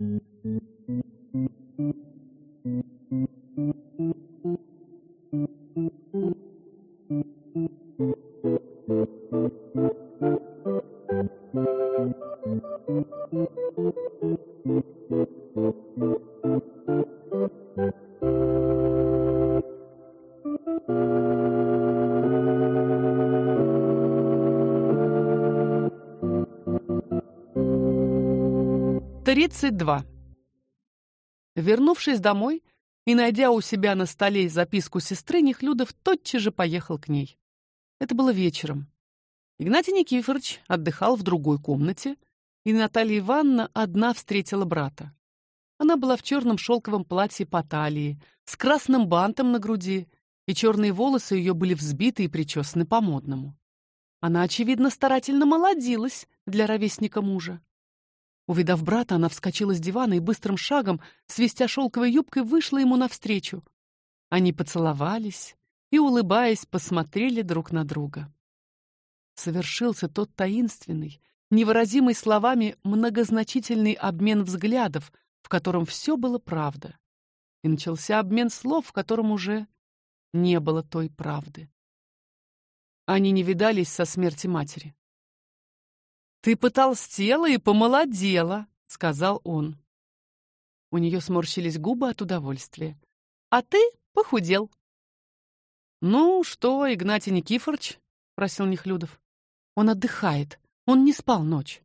Thank you. 32. Вернувшись домой и найдя у себя на столе записку сестры, Нихлюдов, тотчас же поехал к ней. Это было вечером. Игнатий Никифорович отдыхал в другой комнате, и Наталья Ивановна одна встретила брата. Она была в черном шелковом платье по талии, с красным бантом на груди, и черные волосы ее были взбиты и причесаны по-модному. Она очевидно старательно молодилась для ровесника мужа. Увидав брата, она вскочила с дивана и быстрым шагом, свистя шелковой юбкой, вышла ему навстречу. Они поцеловались и, улыбаясь, посмотрели друг на друга. Совершился тот таинственный, невыразимый словами многозначительный обмен взглядов, в котором все было правда. И начался обмен слов, в котором уже не было той правды. Они не видались со смерти матери. Ты потолстела и помолодела, сказал он. У нее сморщились губы от удовольствия. А ты похудел. Ну что, Игнатий Никифорович? просил Нехлюдов. Он отдыхает. Он не спал ночь.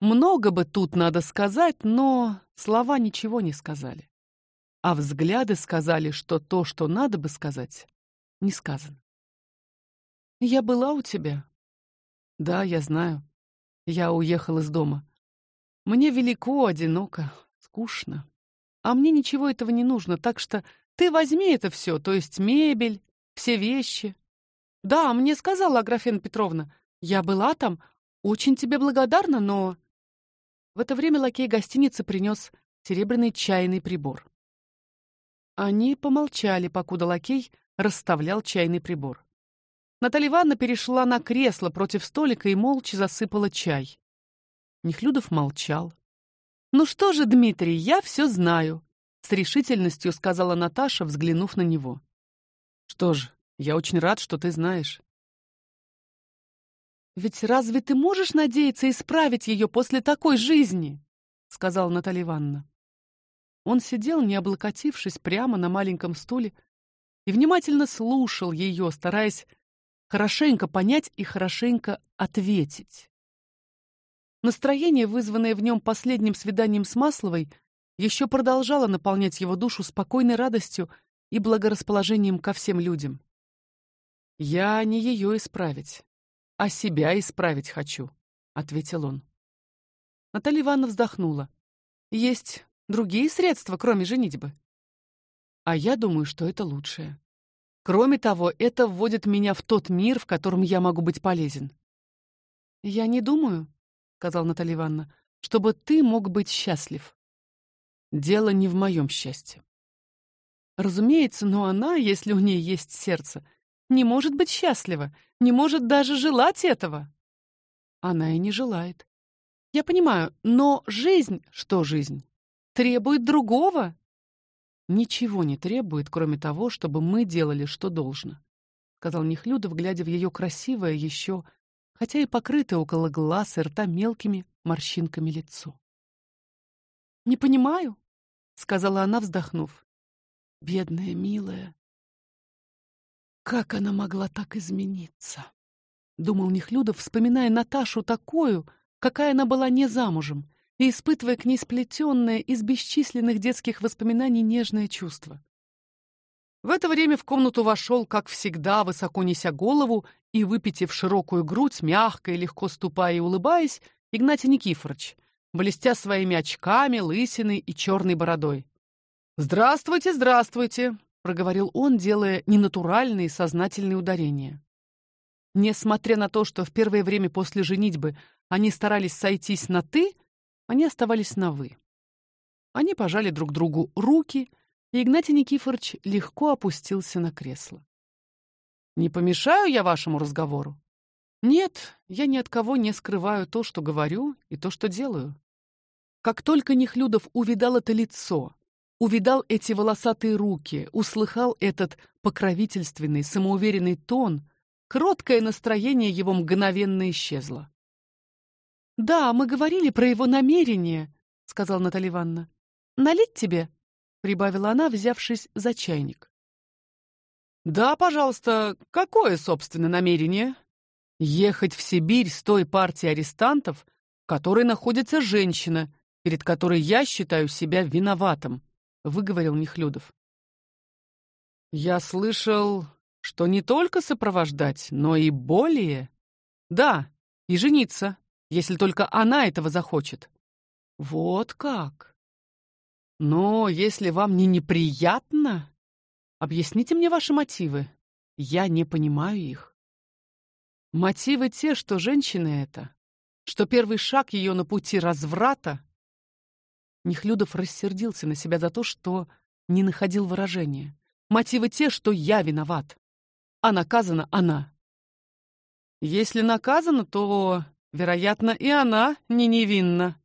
Много бы тут надо сказать, но слова ничего не сказали. А взгляды сказали, что то, что надо бы сказать, не сказано. Я была у тебя. Да, я знаю. Я уехал из дома. Мне велико, одиноко, скучно. А мне ничего этого не нужно, так что ты возьми это все, то есть мебель, все вещи. Да, мне сказала Аграфена Петровна. Я была там, очень тебе благодарна, но в это время лакей гостиницы принес серебряный чайный прибор. Они помолчали, покуда лакей расставлял чайный прибор. Наталья Ивановна перешла на кресло против столика и молча засыпала чай. Нехлюдов молчал. Ну что же, Дмитрий, я все знаю, с решительностью сказала Наташа, взглянув на него. Что ж, я очень рад, что ты знаешь. Ведь разве ты можешь надеяться исправить ее после такой жизни? сказала Наталья Ивановна. Он сидел, не облокотившись, прямо на маленьком стуле и внимательно слушал ее, стараясь хорошенько понять и хорошенько ответить. Настроение, вызванное в нем последним свиданием с Масловой, еще продолжало наполнять его душу спокойной радостью и благорасположением ко всем людям. Я не ее исправить, а себя исправить хочу, ответил он. Наталья Ивановна вздохнула. Есть другие средства, кроме женитьбы. А я думаю, что это лучшее. Кроме того, это вводит меня в тот мир, в котором я могу быть полезен. Я не думаю, сказал Наталья Ивановна, чтобы ты мог быть счастлив. Дело не в моем счастье. Разумеется, но она, если у нее есть сердце, не может быть счастлива, не может даже желать этого. Она и не желает. Я понимаю, но жизнь, что жизнь, требует другого ничего не требует, кроме того, чтобы мы делали, что должно, сказал Нехлюдов, глядя в ее красивое еще, хотя и покрытое около глаз и рта мелкими морщинками лицо. Не понимаю, сказала она, вздохнув. Бедная, милая. Как она могла так измениться? думал Нехлюдов, вспоминая Наташу такую, какая она была не замужем, и испытывая к ней сплетенное из бесчисленных детских воспоминаний нежное чувство. В это время в комнату вошел, как всегда, высоко неся голову и выпитив широкую грудь, мягко и легко ступая и улыбаясь, Игнатий Никифорович, блестя своими очками, лысиной и черной бородой. "Здравствуйте, здравствуйте", проговорил он, делая ненатуральные сознательные ударения. Несмотря на то, что в первое время после женитьбы они старались сойтись на ты, они оставались на вы. Они пожали друг другу руки, и Игнатий Никифорович легко опустился на кресло. Не помешаю я вашему разговору? Нет, я ни от кого не скрываю то, что говорю, и то, что делаю. Как только Нехлюдов увидал это лицо, увидал эти волосатые руки, услыхал этот покровительственный, самоуверенный тон, кроткое настроение его мгновенно исчезло. Да, мы говорили про его намерение, сказал Наталья Ивановна. Налить тебе? прибавила она, взявшись за чайник. Да, пожалуйста. Какое, собственно, намерение? Ехать в Сибирь с той партией арестантов, в которой находится женщина, перед которой я считаю себя виноватым, выговорил Нехлюдов. Я слышал, что не только сопровождать, но и более. Да, и жениться, если только она этого захочет. Вот как. Но если вам не неприятно, объясните мне ваши мотивы. Я не понимаю их. Мотивы те, что женщина это, что первый шаг ее на пути разврата. Нехлюдов рассердился на себя за то, что не находил выражения. Мотивы те, что я виноват, а наказана она. Если наказана, то, вероятно, и она не невинна.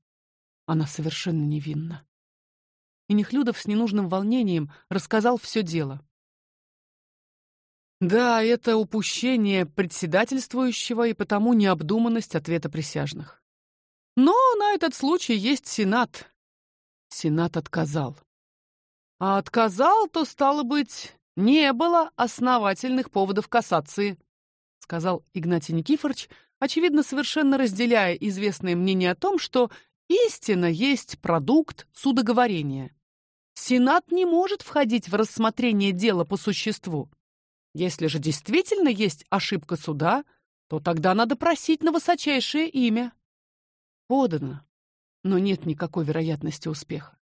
Она совершенно невинна и Нехлюдов с ненужным волнением рассказал все дело. Да, это упущение председательствующего и потому необдуманность ответа присяжных. Но на этот случай есть сенат. Сенат отказал. А отказал, то стало быть, не было основательных поводов кассации, сказал Игнатий Никифорович, очевидно совершенно разделяя известное мнение о том, что истина есть продукт судоговорения. Сенат не может входить в рассмотрение дела по существу. Если же действительно есть ошибка суда, то тогда надо просить на высочайшее имя. Подано, но нет никакой вероятности успеха.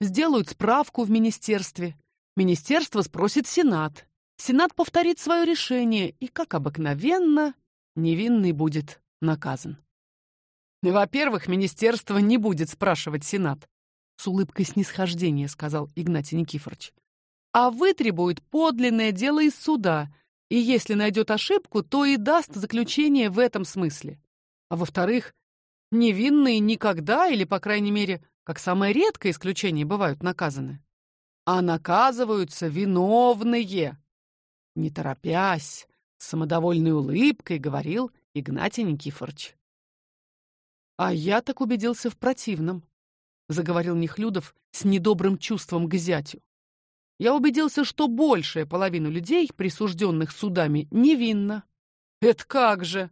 Сделают справку в министерстве. Министерство спросит Сенат. Сенат повторит свое решение, и, как обыкновенно, невинный будет наказан. Во-первых, министерство не будет спрашивать Сенат с улыбкой снисхождения сказал Игнатий Никифорович. А вытребует подлинное дело из суда, и если найдет ошибку, то и даст заключение в этом смысле. А во-вторых, невинные никогда или, по крайней мере, как самое редкое исключение бывают наказаны. А наказываются виновные. Не торопясь, самодовольной улыбкой говорил Игнатий Никифорович. А я так убедился в противном заговорил Нехлюдов с недобрым чувством к зятю. Я убедился, что большая половина людей, присужденных судами, невинна. Это как же?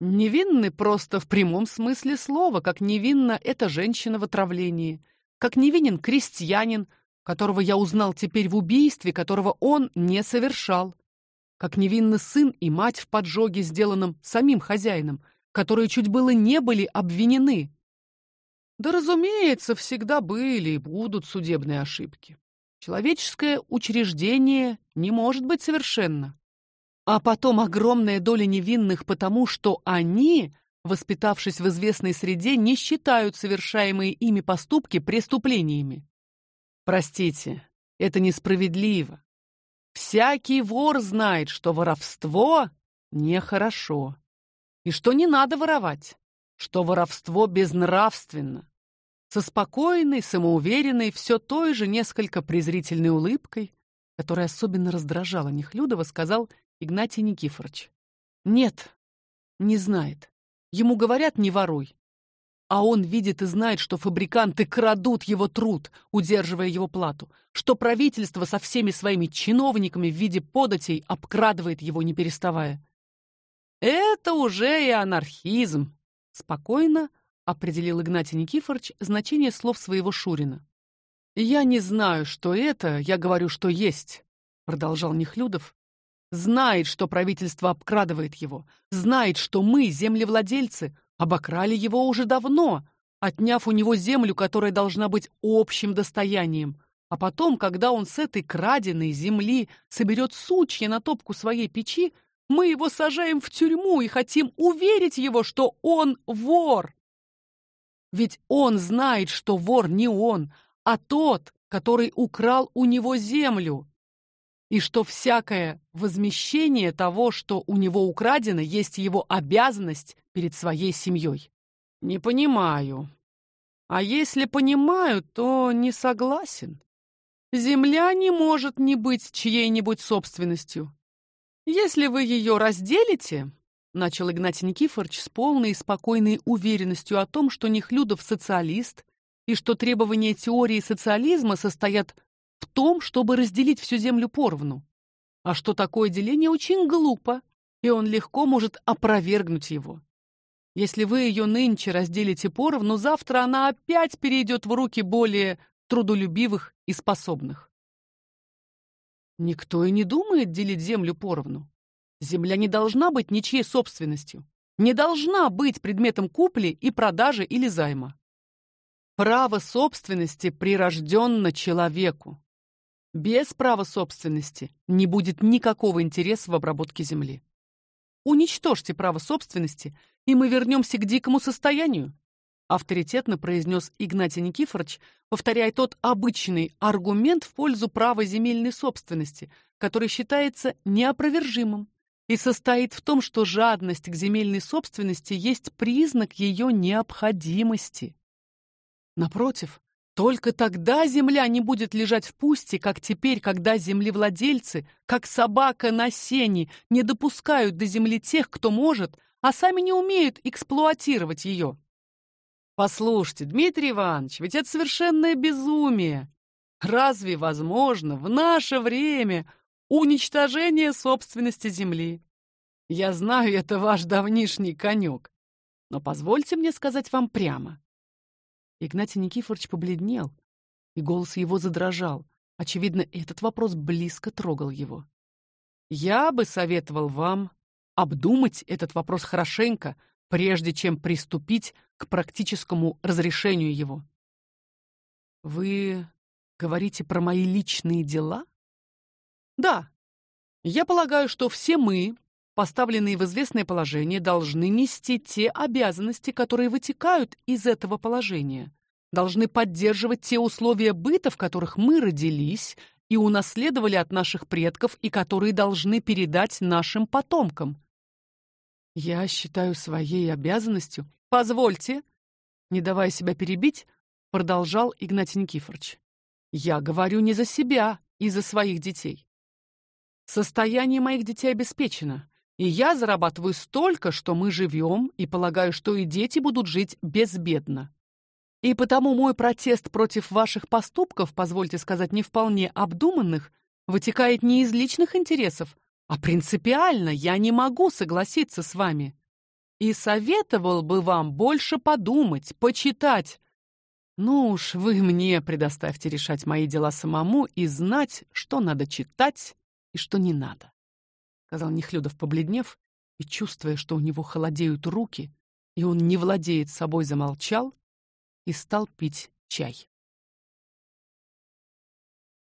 Невинны просто в прямом смысле слова, как невинна эта женщина в отравлении, как невинен крестьянин, которого я узнал теперь в убийстве, которого он не совершал, как невинны сын и мать в поджоге, сделанном самим хозяином, которые чуть было не были обвинены. Да, разумеется, всегда были и будут судебные ошибки. Человеческое учреждение не может быть совершенно. А потом огромная доля невинных, потому что они, воспитавшись в известной среде, не считают совершаемые ими поступки преступлениями. Простите, это несправедливо. Всякий вор знает, что воровство нехорошо, и что не надо воровать, что воровство безнравственно со спокойной, самоуверенной, все той же несколько презрительной улыбкой, которая особенно раздражала Нехлюдова, сказал Игнатий Никифорович. Нет, не знает. Ему говорят: "Не воруй". А он видит и знает, что фабриканты крадут его труд, удерживая его плату, что правительство со всеми своими чиновниками в виде податей обкрадывает его не переставая. Это уже и анархизм, спокойно определил Игнатий Никифорович значение слов своего Шурина. Я не знаю, что это, я говорю, что есть, продолжал Нехлюдов. Знает, что правительство обкрадывает его, знает, что мы, землевладельцы, обокрали его уже давно, отняв у него землю, которая должна быть общим достоянием. А потом, когда он с этой краденой земли соберет сучья на топку своей печи, мы его сажаем в тюрьму и хотим уверить его, что он вор. Ведь он знает, что вор не он, а тот, который украл у него землю, и что всякое возмещение того, что у него украдено, есть его обязанность перед своей семьей. Не понимаю, А если понимаю, то не согласен. Земля не может не быть чьей-нибудь собственностью. Если вы ее разделите, начал Игнатий Никифорович с полной и спокойной уверенностью о том, что Нехлюдов социалист и что требования теории социализма состоят том, чтобы разделить всю землю поровну. А что такое деление очень глупо, и он легко может опровергнуть его. Если вы ее нынче разделите поровну, завтра она опять перейдет в руки более трудолюбивых и способных. Никто и не думает делить землю поровну. Земля не должна быть ничьей собственностью, не должна быть предметом купли и продажи или займа. Право собственности прирожденно человеку. Без права собственности не будет никакого интереса в обработке земли. Уничтожьте право собственности, и мы вернемся к дикому состоянию, авторитетно произнес Игнатий Никифорович, повторяя тот обычный аргумент в пользу права земельной собственности, который считается неопровержимым и состоит в том, что жадность к земельной собственности есть признак ее необходимости. Напротив, только тогда земля не будет лежать в пусте, как теперь, когда землевладельцы, как собака на сене, не допускают до земли тех, кто может, а сами не умеют эксплуатировать ее. Послушайте, Дмитрий Иванович, ведь это совершенное безумие. Разве возможно в наше время уничтожение собственности земли? Я знаю, это ваш давнишний конек, но позвольте мне сказать вам прямо. Игнатий Никифорович побледнел, и голос его задрожал. Очевидно, этот вопрос близко трогал его. Я бы советовал вам обдумать этот вопрос хорошенько, прежде чем приступить к практическому разрешению его. Вы говорите про мои личные дела? Да. Я полагаю, что все мы, поставленные в известное положение, должны нести те обязанности, которые вытекают из этого положения, должны поддерживать те условия быта, в которых мы родились и унаследовали от наших предков и которые должны передать нашим потомкам. Я считаю своей обязанностью. Позвольте, не давая себя перебить, продолжал Игнатий Никифорович. Я говорю не за себя и за своих детей. Состояние моих детей обеспечено. И я зарабатываю столько, что мы живем, и полагаю, что и дети будут жить безбедно. И потому мой протест против ваших поступков, позвольте сказать, не вполне обдуманных, вытекает не из личных интересов, а принципиально я не могу согласиться с вами. И советовал бы вам больше подумать, почитать. Ну уж вы мне предоставьте решать мои дела самому и знать, что надо читать и что не надо сказал Нехлюдов, побледнев и чувствуя, что у него холодеют руки, и он не владеет собой, замолчал и стал пить чай.